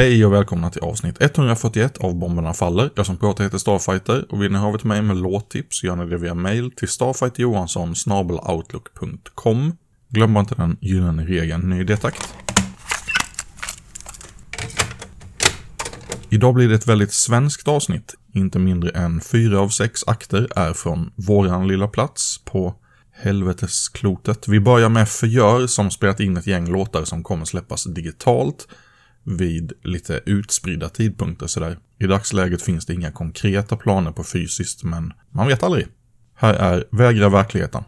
Hej och välkomna till avsnitt 141 av Bomberna Faller. Jag som pratar heter Starfighter och vill ni ha till mig med låttips gör ni det via mail till starfighterjohansson outlook.com. Glöm bara inte den gyllene regeln, ny Detakt”. Idag blir det ett väldigt svenskt avsnitt. Inte mindre än fyra av sex akter är från våran lilla plats på helvetesklotet. Vi börjar med Förgör som spelat in ett gäng låtar som kommer släppas digitalt vid lite utspridda tidpunkter sådär. I dagsläget finns det inga konkreta planer på fysiskt, men man vet aldrig. Här är Vägra verkligheten.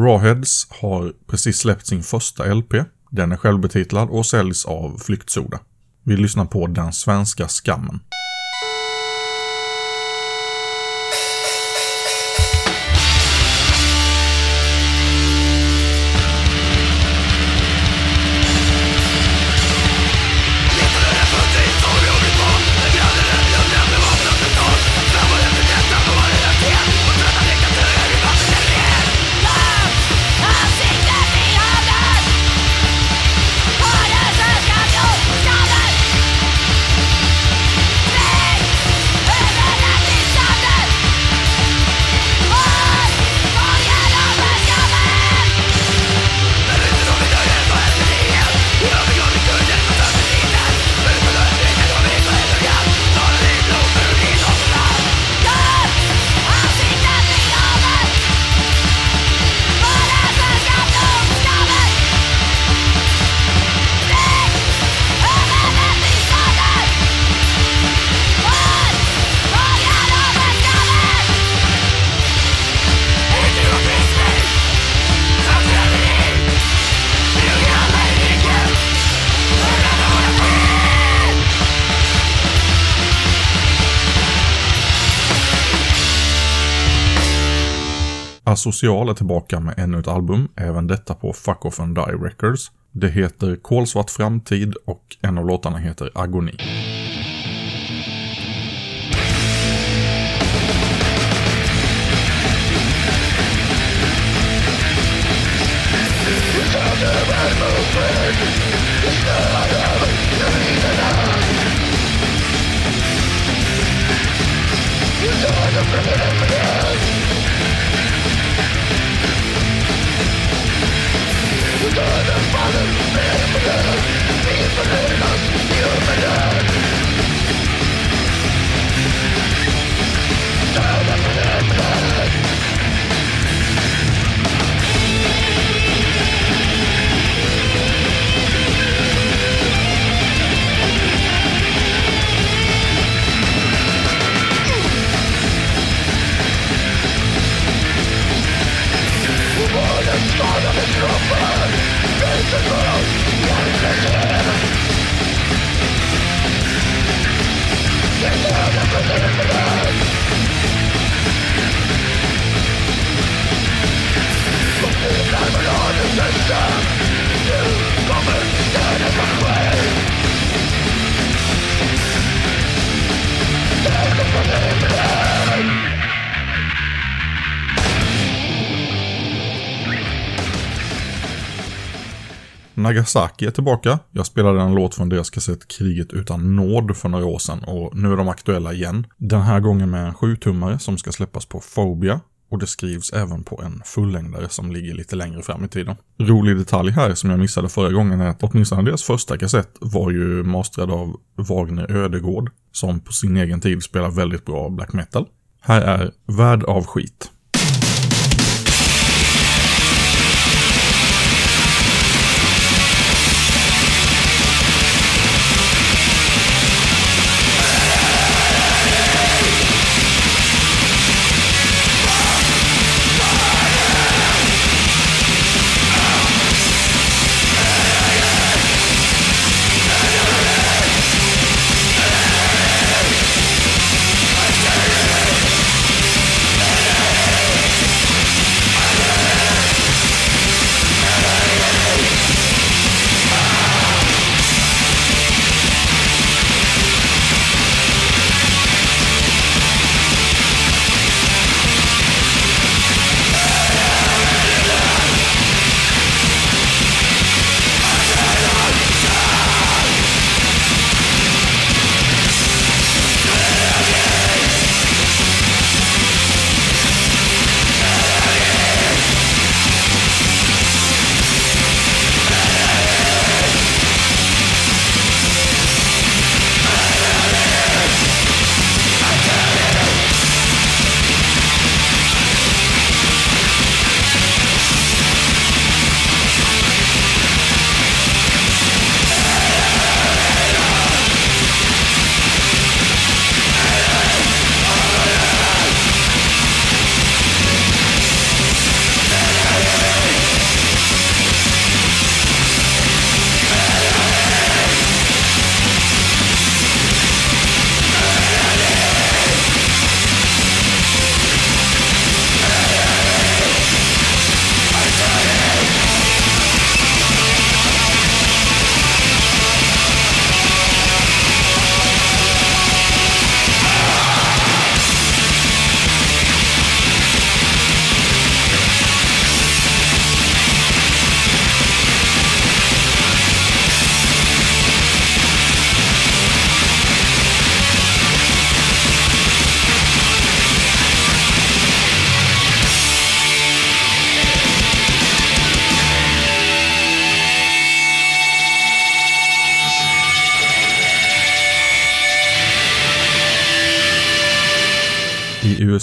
Rawheads har precis släppt sin första LP. Den är självbetitlad och säljs av Flyktsoda. Vi lyssnar på Den svenska skammen. Asocial är tillbaka med ännu ett album, även detta på Fuck Off and Die Records. Det heter Kolsvart framtid och en av låtarna heter Agoni. Infinite, infinite, infinite Nagasaki är tillbaka. Jag spelade en låt från deras kassett Kriget utan nåd för några år sedan och nu är de aktuella igen. Den här gången med en 7-tummare som ska släppas på Phobia och det skrivs även på en fullängdare som ligger lite längre fram i tiden. Rolig detalj här som jag missade förra gången är att åtminstone deras första kassett var ju mastrad av Wagner Ödegård som på sin egen tid spelar väldigt bra black metal. Här är Värd av skit.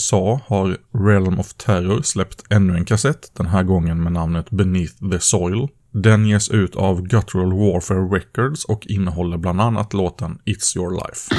USA har Realm of Terror släppt ännu en kassett, den här gången med namnet Beneath the Soil. Den ges ut av Guttural Warfare Records och innehåller bland annat låten It's Your Life.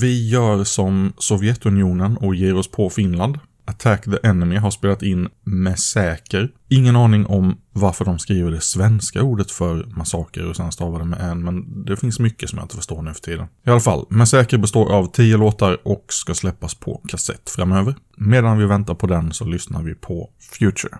Vi gör som Sovjetunionen och ger oss på Finland. Attack the Enemy har spelat in med Säker. Ingen aning om varför de skriver det svenska ordet för massaker och sen stavar det med en, men det finns mycket som jag inte förstår nu för tiden. I alla fall, Massaker består av 10 låtar och ska släppas på kassett framöver. Medan vi väntar på den så lyssnar vi på Future.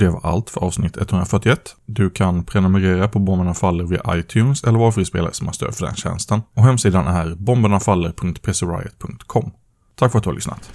Det var allt för avsnitt 141. Du kan prenumerera på Bomberna Faller via iTunes eller varför spelare som har stöd för den tjänsten. Och hemsidan är bombernafaller.pcriot.com. Tack för att du har lyssnat.